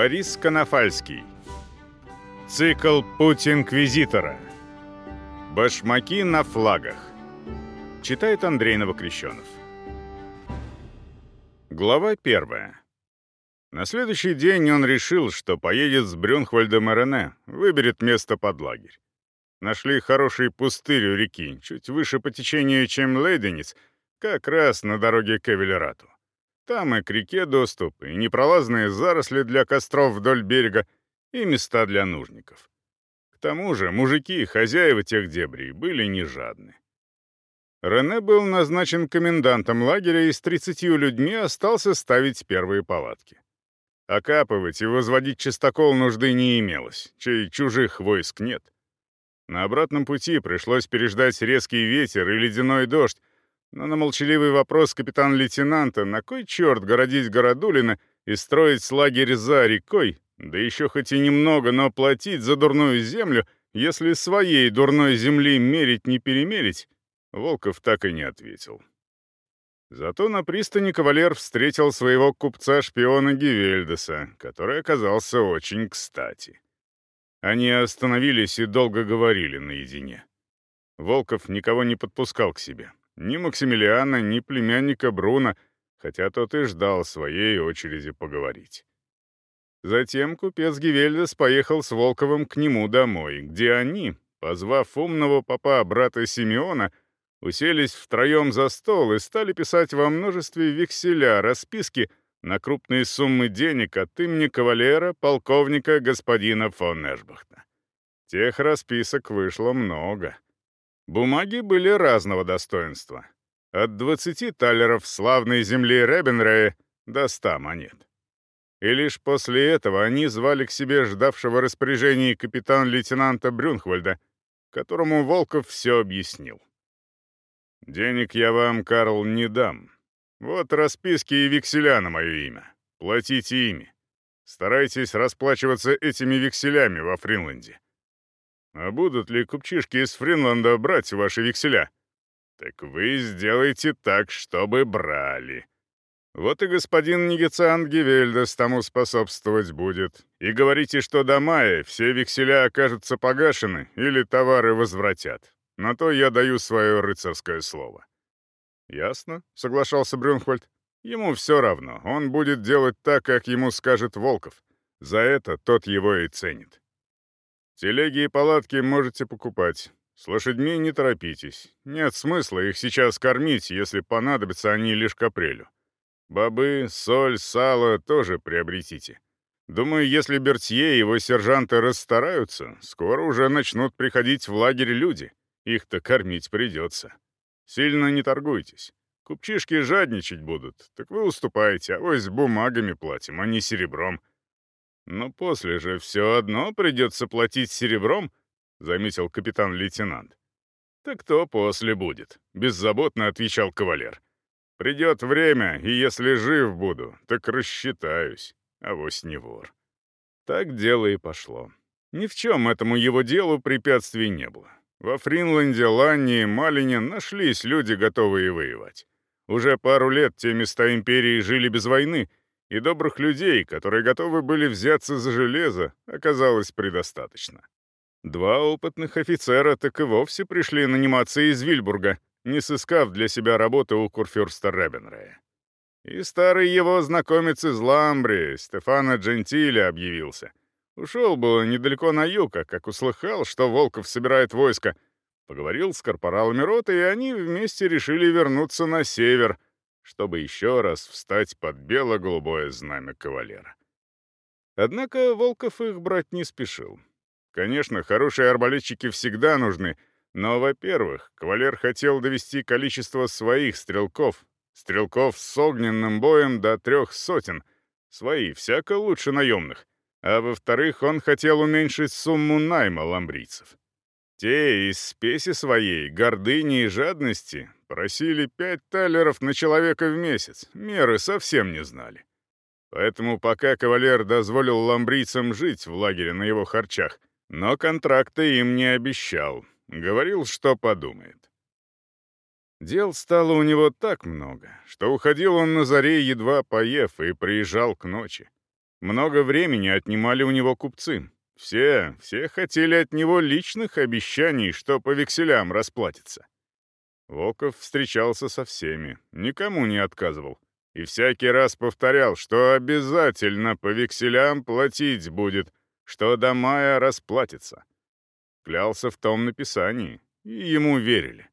Борис Конофальский. Цикл «Путь Инквизитора». Башмаки на флагах. Читает Андрей Новокрещенов. Глава первая. На следующий день он решил, что поедет с Брюнхвальдом Рене, выберет место под лагерь. Нашли хороший пустырь у реки, чуть выше по течению, чем Лейденец, как раз на дороге к Эвелерату. Там и к реке доступ, и непролазные заросли для костров вдоль берега, и места для нужников. К тому же мужики, хозяева тех дебрей, были не жадны. Рене был назначен комендантом лагеря и с тридцатью людьми остался ставить первые палатки. Окапывать и возводить чистокол нужды не имелось, чей чужих войск нет. На обратном пути пришлось переждать резкий ветер и ледяной дождь, но на молчаливый вопрос капитан-лейтенанта, на кой черт городить Городулина и строить лагерь за рекой, да еще хоть и немного, но платить за дурную землю, если своей дурной земли мерить не перемерить, Волков так и не ответил. Зато на пристани кавалер встретил своего купца-шпиона Гивельдеса, который оказался очень кстати. Они остановились и долго говорили наедине. Волков никого не подпускал к себе. Ни Максимилиана, ни племянника Бруна, хотя тот и ждал своей очереди поговорить. Затем купец Гивельдес поехал с Волковым к нему домой, где они, позвав умного папа брата Симеона, уселись втроем за стол и стали писать во множестве векселя расписки на крупные суммы денег от имени кавалера, полковника господина фон Эшбахта. Тех расписок вышло много. Бумаги были разного достоинства. От 20 талеров славной земли Ребенрея до 100 монет. И лишь после этого они звали к себе ждавшего распоряжений капитан-лейтенанта Брюнхвальда, которому Волков все объяснил. «Денег я вам, Карл, не дам. Вот расписки и векселя на мое имя. Платите ими. Старайтесь расплачиваться этими векселями во Фринланде. А будут ли купчишки из Фринланда брать ваши векселя? Так вы сделайте так, чтобы брали. Вот и господин Нигициант Гевельдес тому способствовать будет. И говорите, что до мая все векселя окажутся погашены или товары возвратят. На то я даю свое рыцарское слово». «Ясно», — соглашался Брюнхвальд. «Ему все равно. Он будет делать так, как ему скажет Волков. За это тот его и ценит». Телеги и палатки можете покупать. С лошадьми не торопитесь. Нет смысла их сейчас кормить, если понадобятся они лишь к апрелю. Бобы, соль, сало тоже приобретите. Думаю, если Бертье и его сержанты расстараются, скоро уже начнут приходить в лагерь люди. Их-то кормить придется. Сильно не торгуйтесь. Купчишки жадничать будут, так вы уступаете, а вось бумагами платим, а не серебром. «Но после же все одно придется платить серебром», — заметил капитан-лейтенант. «Так кто после будет?» — беззаботно отвечал кавалер. «Придет время, и если жив буду, так рассчитаюсь, а вось не вор». Так дело и пошло. Ни в чем этому его делу препятствий не было. Во Фринланде, Ланне и Малине нашлись люди, готовые воевать. Уже пару лет те места империи жили без войны — и добрых людей, которые готовы были взяться за железо, оказалось предостаточно. Два опытных офицера так и вовсе пришли наниматься из Вильбурга, не сыскав для себя работы у курфюрста Ребенрея. И старый его знакомец из Ламбрии, Стефана Джентили, объявился. Ушел было недалеко на юг, а как услыхал, что Волков собирает войско, поговорил с корпоралами роты, и они вместе решили вернуться на север — чтобы еще раз встать под бело-голубое знамя кавалера. Однако Волков их брать не спешил. Конечно, хорошие арбалетчики всегда нужны, но, во-первых, кавалер хотел довести количество своих стрелков, стрелков с огненным боем до трех сотен, свои всяко лучше наемных, а во-вторых, он хотел уменьшить сумму найма ламбрийцев. Те из спеси своей, гордыни и жадности просили пять талеров на человека в месяц, меры совсем не знали. Поэтому пока кавалер дозволил ламбрийцам жить в лагере на его харчах, но контракта им не обещал, говорил, что подумает. Дел стало у него так много, что уходил он на заре, едва поев, и приезжал к ночи. Много времени отнимали у него купцы. Все, все хотели от него личных обещаний, что по векселям расплатится. Волков встречался со всеми, никому не отказывал. И всякий раз повторял, что обязательно по векселям платить будет, что до мая расплатится. Клялся в том написании, и ему верили.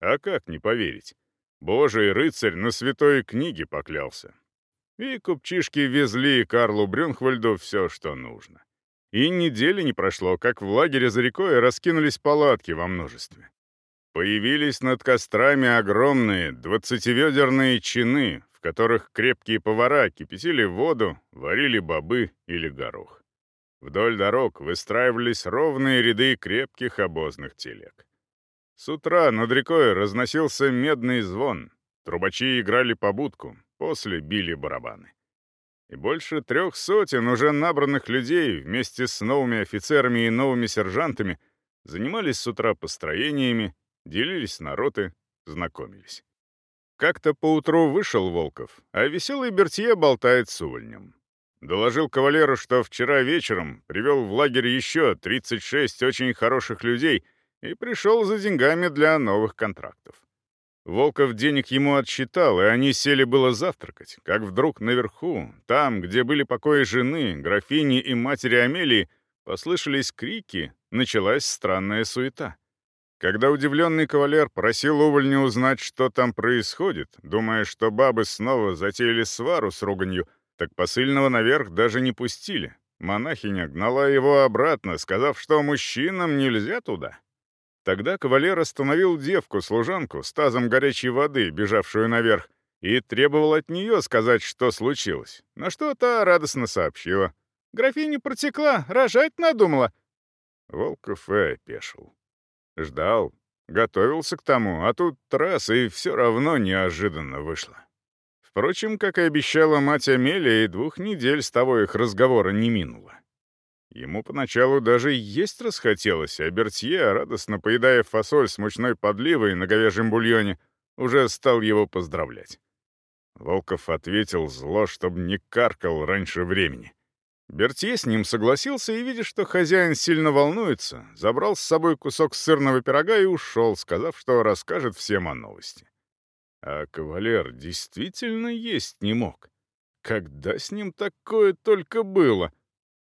А как не поверить? Божий рыцарь на святой книге поклялся. И купчишки везли Карлу Брюнхвальду все, что нужно. И недели не прошло, как в лагере за рекой раскинулись палатки во множестве. Появились над кострами огромные двадцативедерные чины, в которых крепкие повара кипятили воду, варили бобы или горох. Вдоль дорог выстраивались ровные ряды крепких обозных телег. С утра над рекой разносился медный звон, трубачи играли по будку, после били барабаны. И больше трех сотен уже набранных людей вместе с новыми офицерами и новыми сержантами занимались с утра построениями, делились на роты, знакомились. Как-то поутру вышел Волков, а веселый Бертье болтает с увольнем. Доложил кавалеру, что вчера вечером привел в лагерь еще 36 очень хороших людей и пришел за деньгами для новых контрактов. Волков денег ему отсчитал, и они сели было завтракать, как вдруг наверху, там, где были покои жены, графини и матери Амелии, послышались крики, началась странная суета. Когда удивленный кавалер просил увольня узнать, что там происходит, думая, что бабы снова затеяли свару с руганью, так посыльного наверх даже не пустили. Монахиня гнала его обратно, сказав, что мужчинам нельзя туда. Тогда кавалер остановил девку-служанку с тазом горячей воды, бежавшую наверх, и требовал от нее сказать, что случилось. На что та радостно сообщила. «Графиня протекла, рожать надумала». Волков и опешил. Ждал, готовился к тому, а тут трасса и все равно неожиданно вышло. Впрочем, как и обещала мать Амелия, и двух недель с того их разговора не минуло. Ему поначалу даже есть расхотелось, а Бертье, радостно поедая фасоль с мучной подливой на говяжьем бульоне, уже стал его поздравлять. Волков ответил зло, чтобы не каркал раньше времени. Бертье с ним согласился и, видя, что хозяин сильно волнуется, забрал с собой кусок сырного пирога и ушел, сказав, что расскажет всем о новости. А кавалер действительно есть не мог. Когда с ним такое только было?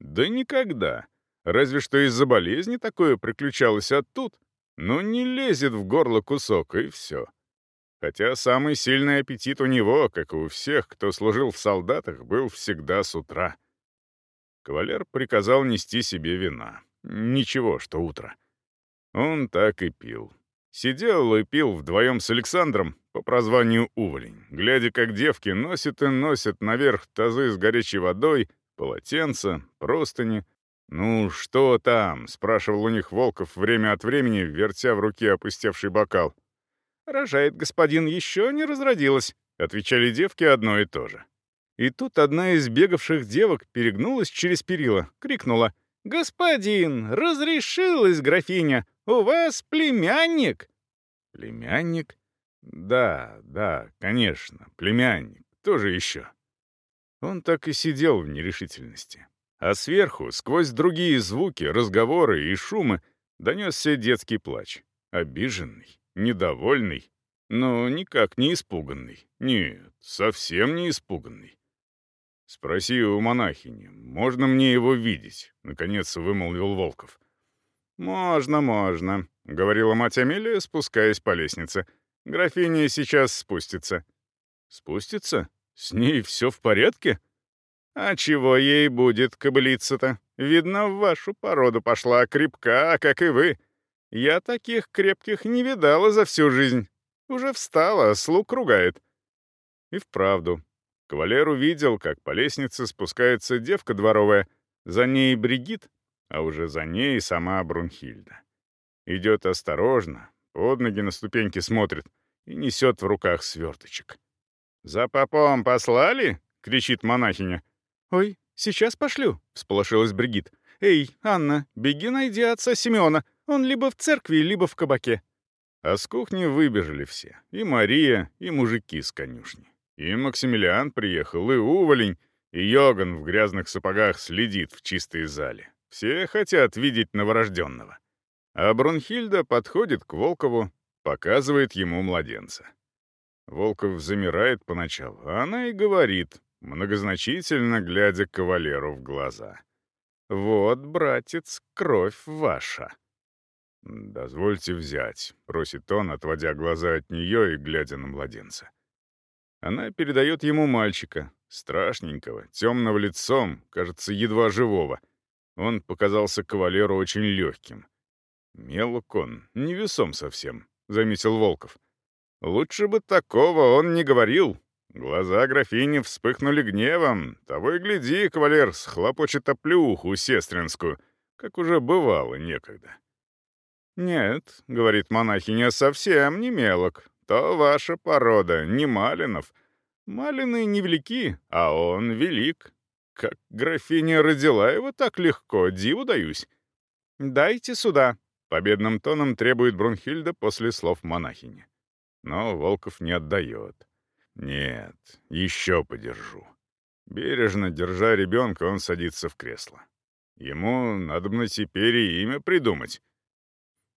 Да никогда. Разве что из-за болезни такое приключалось, а тут... Ну, не лезет в горло кусок, и все. Хотя самый сильный аппетит у него, как и у всех, кто служил в солдатах, был всегда с утра — Кавалер приказал нести себе вина. Ничего, что утро. Он так и пил. Сидел и пил вдвоем с Александром по прозванию Уволень, глядя, как девки носят и носят наверх тазы с горячей водой, полотенца, простыни. «Ну, что там?» — спрашивал у них Волков время от времени, вертя в руке опустевший бокал. «Рожает господин, еще не разродилась», — отвечали девки одно и то же. И тут одна из бегавших девок перегнулась через перила, крикнула. «Господин, разрешилась графиня! У вас племянник!» «Племянник? Да, да, конечно, племянник. Кто же еще?» Он так и сидел в нерешительности. А сверху, сквозь другие звуки, разговоры и шумы, донесся детский плач. Обиженный, недовольный, но никак не испуганный. Нет, совсем не испуганный. «Спроси у монахини, можно мне его видеть?» — наконец вымолвил Волков. «Можно, можно», — говорила мать Амелия, спускаясь по лестнице. «Графиня сейчас спустится». «Спустится? С ней все в порядке?» «А чего ей будет, кобылица-то? Видно, в вашу породу пошла крепка, как и вы. Я таких крепких не видала за всю жизнь. Уже встала, слуг ругает». И вправду, Кавалер увидел, как по лестнице спускается девка дворовая, за ней Бригит, а уже за ней сама Брунхильда. Идет осторожно, под ноги на ступеньки смотрит и несет в руках сверточек. «За попом послали?» — кричит монахиня. «Ой, сейчас пошлю», — всполошилась Бригит. «Эй, Анна, беги найди отца Семена. Он либо в церкви, либо в кабаке». А с кухни выбежали все. И Мария, и мужики с конюшни. И Максимилиан приехал, и Уволень, И Йоган в грязных сапогах следит в чистой зале. Все хотят видеть новорожденного. А Брунхильда подходит к Волкову, показывает ему младенца. Волков замирает поначалу, а она и говорит, многозначительно глядя кавалеру в глаза. «Вот, братец, кровь ваша». «Дозвольте взять», — просит он, отводя глаза от нее и глядя на младенца. Она передает ему мальчика, страшненького, темного лицом, кажется, едва живого. Он показался кавалеру очень легким. «Мелок он, невесом совсем», — заметил Волков. «Лучше бы такого он не говорил». Глаза графини вспыхнули гневом. Того и гляди, кавалер схлопочет оплюху сестринскую, как уже бывало некогда. «Нет», — говорит монахиня, — «совсем не мелок. То ваша порода, не Малинов. Малины невелики, а он велик. Как графиня родила его так легко, диву даюсь. Дайте сюда», — победным тоном требует Брунхильда после слов монахини. Но Волков не отдает. «Нет, еще подержу». Бережно держа ребенка, он садится в кресло. Ему надо бы теперь и имя придумать.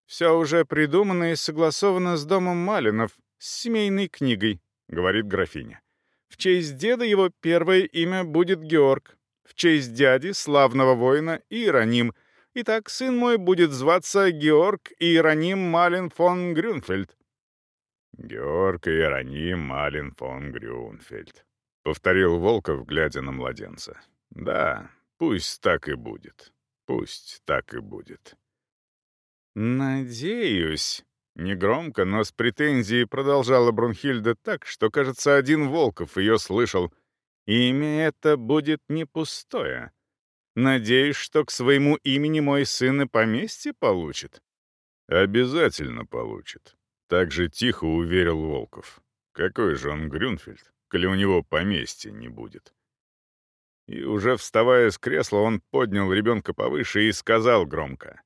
«Все уже придумано и согласовано с домом Малинов, с семейной книгой», — говорит графиня. «В честь деда его первое имя будет Георг, в честь дяди, славного воина, Иероним. Итак, сын мой будет зваться Георг Иероним Малин фон Грюнфельд». «Георг Иероним Малин фон Грюнфельд», — повторил Волков, глядя на младенца. «Да, пусть так и будет. Пусть так и будет». «Надеюсь», — негромко, но с претензией продолжала Брунхильда так, что, кажется, один Волков ее слышал. «Имя это будет не пустое. Надеюсь, что к своему имени мой сын и поместье получит». «Обязательно получит», — так же тихо уверил Волков. «Какой же он Грюнфельд, коли у него поместья не будет?» И уже вставая с кресла, он поднял ребенка повыше и сказал громко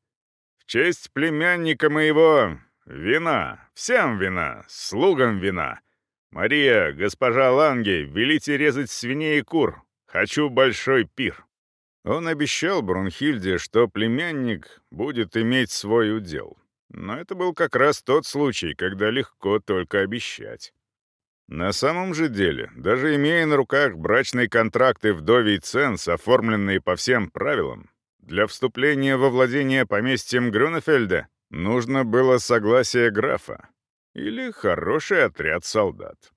честь племянника моего вина, всем вина, слугам вина. Мария, госпожа Ланге, велите резать свиней и кур. Хочу большой пир». Он обещал Брунхильде, что племянник будет иметь свой удел. Но это был как раз тот случай, когда легко только обещать. На самом же деле, даже имея на руках брачные контракты вдовий ценс, оформленные по всем правилам, для вступления во владение поместьем Грюнефельда нужно было согласие графа или хороший отряд солдат.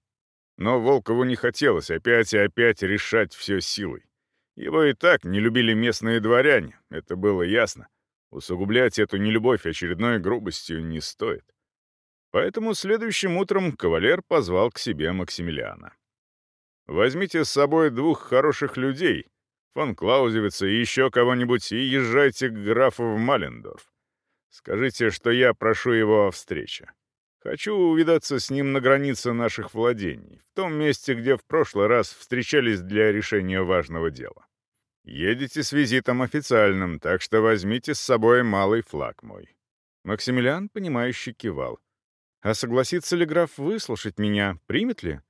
Но Волкову не хотелось опять и опять решать все силой. Его и так не любили местные дворяне, это было ясно. Усугублять эту нелюбовь очередной грубостью не стоит. Поэтому следующим утром кавалер позвал к себе Максимилиана. «Возьмите с собой двух хороших людей фон Клаузевица и еще кого-нибудь, и езжайте к графу в Малендорф. Скажите, что я прошу его о встрече. Хочу увидаться с ним на границе наших владений, в том месте, где в прошлый раз встречались для решения важного дела. Едете с визитом официальным, так что возьмите с собой малый флаг мой». Максимилиан, понимающе кивал. «А согласится ли граф выслушать меня? Примет ли?»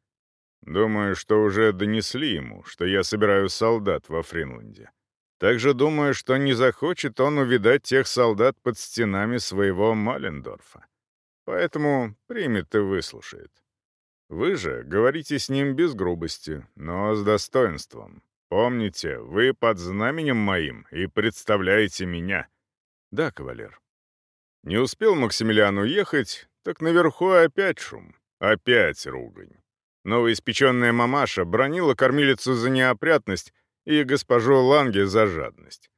Думаю, что уже донесли ему, что я собираю солдат во Фринланде. Также думаю, что не захочет он увидать тех солдат под стенами своего Малендорфа. Поэтому примет и выслушает. Вы же говорите с ним без грубости, но с достоинством. Помните, вы под знаменем моим и представляете меня. Да, кавалер. Не успел Максимилиан уехать, так наверху опять шум, опять ругань. Новоиспеченная мамаша бронила кормилицу за неопрятность и госпожу Ланге за жадность.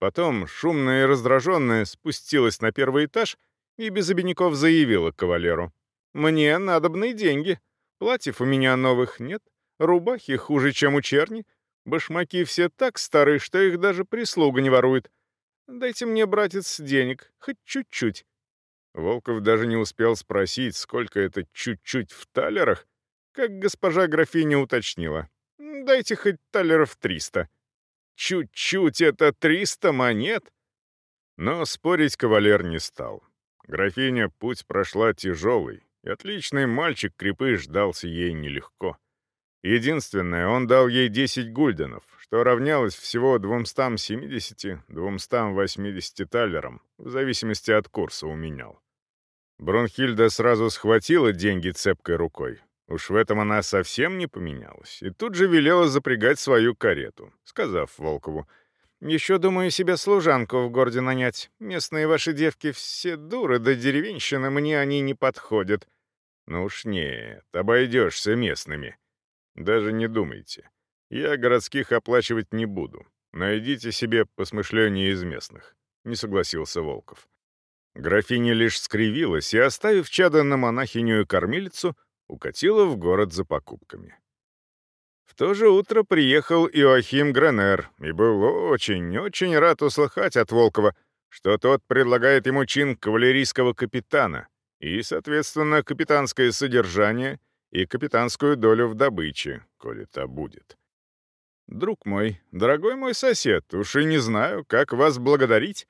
Потом, шумная и раздраженная, спустилась на первый этаж и без обиняков заявила кавалеру. «Мне надобны деньги. Платьев у меня новых нет, рубахи хуже, чем у черни, башмаки все так старые, что их даже прислуга не ворует. Дайте мне, братец, денег, хоть чуть-чуть». Волков даже не успел спросить, сколько это чуть-чуть в талерах, как госпожа графиня уточнила. «Дайте хоть талеров триста». «Чуть-чуть это триста монет?» Но спорить кавалер не стал. Графиня путь прошла тяжелый, и отличный мальчик-крепыш ждался ей нелегко. Единственное, он дал ей 10 гульденов, что равнялось всего 270-280 талерам, в зависимости от курса уменял. Брунхильда сразу схватила деньги цепкой рукой. Уж в этом она совсем не поменялась, и тут же велела запрягать свою карету, сказав Волкову, «Еще думаю себе служанку в городе нанять. Местные ваши девки все дуры, да деревенщина, мне они не подходят». «Ну уж нет, обойдешься местными», даже не думайте. Я городских оплачивать не буду. Найдите себе посмышление из местных», — не согласился Волков. Графиня лишь скривилась и, оставив чада на монахиню и кормилицу, укатила в город за покупками. В то же утро приехал Иоахим Гренер и был очень-очень рад услыхать от Волкова, что тот предлагает ему чин кавалерийского капитана и, соответственно, капитанское содержание — и капитанскую долю в добыче, коли та будет. Друг мой, дорогой мой сосед, уж и не знаю, как вас благодарить.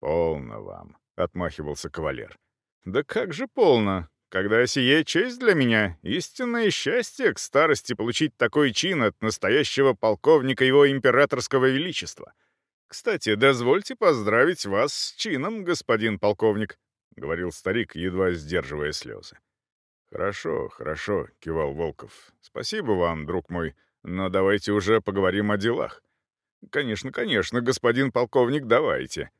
Полно вам, — отмахивался кавалер. Да как же полно, когда сие честь для меня, истинное счастье к старости получить такой чин от настоящего полковника его императорского величества. Кстати, дозвольте поздравить вас с чином, господин полковник, — говорил старик, едва сдерживая слезы. «Хорошо, хорошо», — кивал Волков. «Спасибо вам, друг мой, но давайте уже поговорим о делах». «Конечно, конечно, господин полковник, давайте».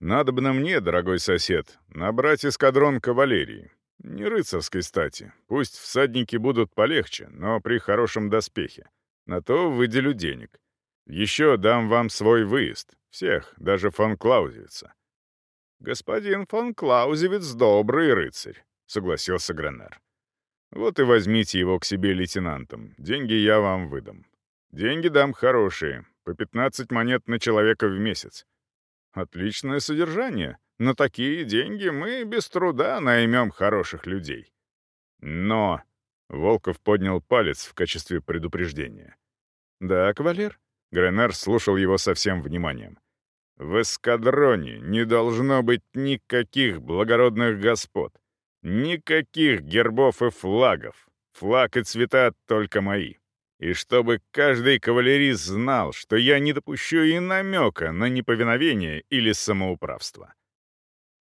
«Надо бы на мне, дорогой сосед, набрать эскадрон кавалерии. Не рыцарской стати. Пусть всадники будут полегче, но при хорошем доспехе. На то выделю денег. Еще дам вам свой выезд. Всех, даже фон Клаузевица». «Господин фон Клаузевиц — добрый рыцарь согласился Гренер. «Вот и возьмите его к себе лейтенантом. Деньги я вам выдам. Деньги дам хорошие, по 15 монет на человека в месяц. Отличное содержание. На такие деньги мы без труда наймем хороших людей. Но...» — Волков поднял палец в качестве предупреждения. «Да, кавалер?» Гренер слушал его со всем вниманием. «В эскадроне не должно быть никаких благородных господ. Никаких гербов и флагов. Флаг и цвета только мои. И чтобы каждый кавалерист знал, что я не допущу и намека на неповиновение или самоуправство.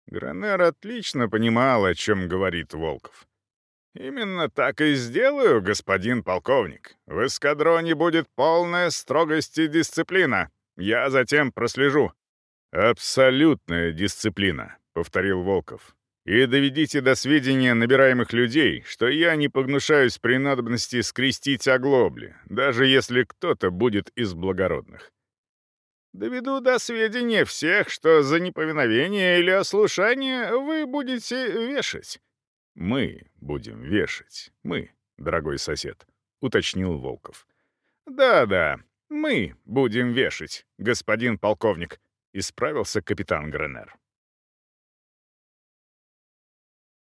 Гранер отлично понимал, о чем говорит Волков. «Именно так и сделаю, господин полковник. В эскадроне будет полная строгость и дисциплина. Я затем прослежу». «Абсолютная дисциплина», — повторил Волков. И доведите до сведения набираемых людей, что я не погнушаюсь при надобности скрестить оглобли, даже если кто-то будет из благородных. Доведу до сведения всех, что за неповиновение или ослушание вы будете вешать. Мы будем вешать. Мы, дорогой сосед, — уточнил Волков. «Да-да, мы будем вешать, господин полковник», — исправился капитан Гренер.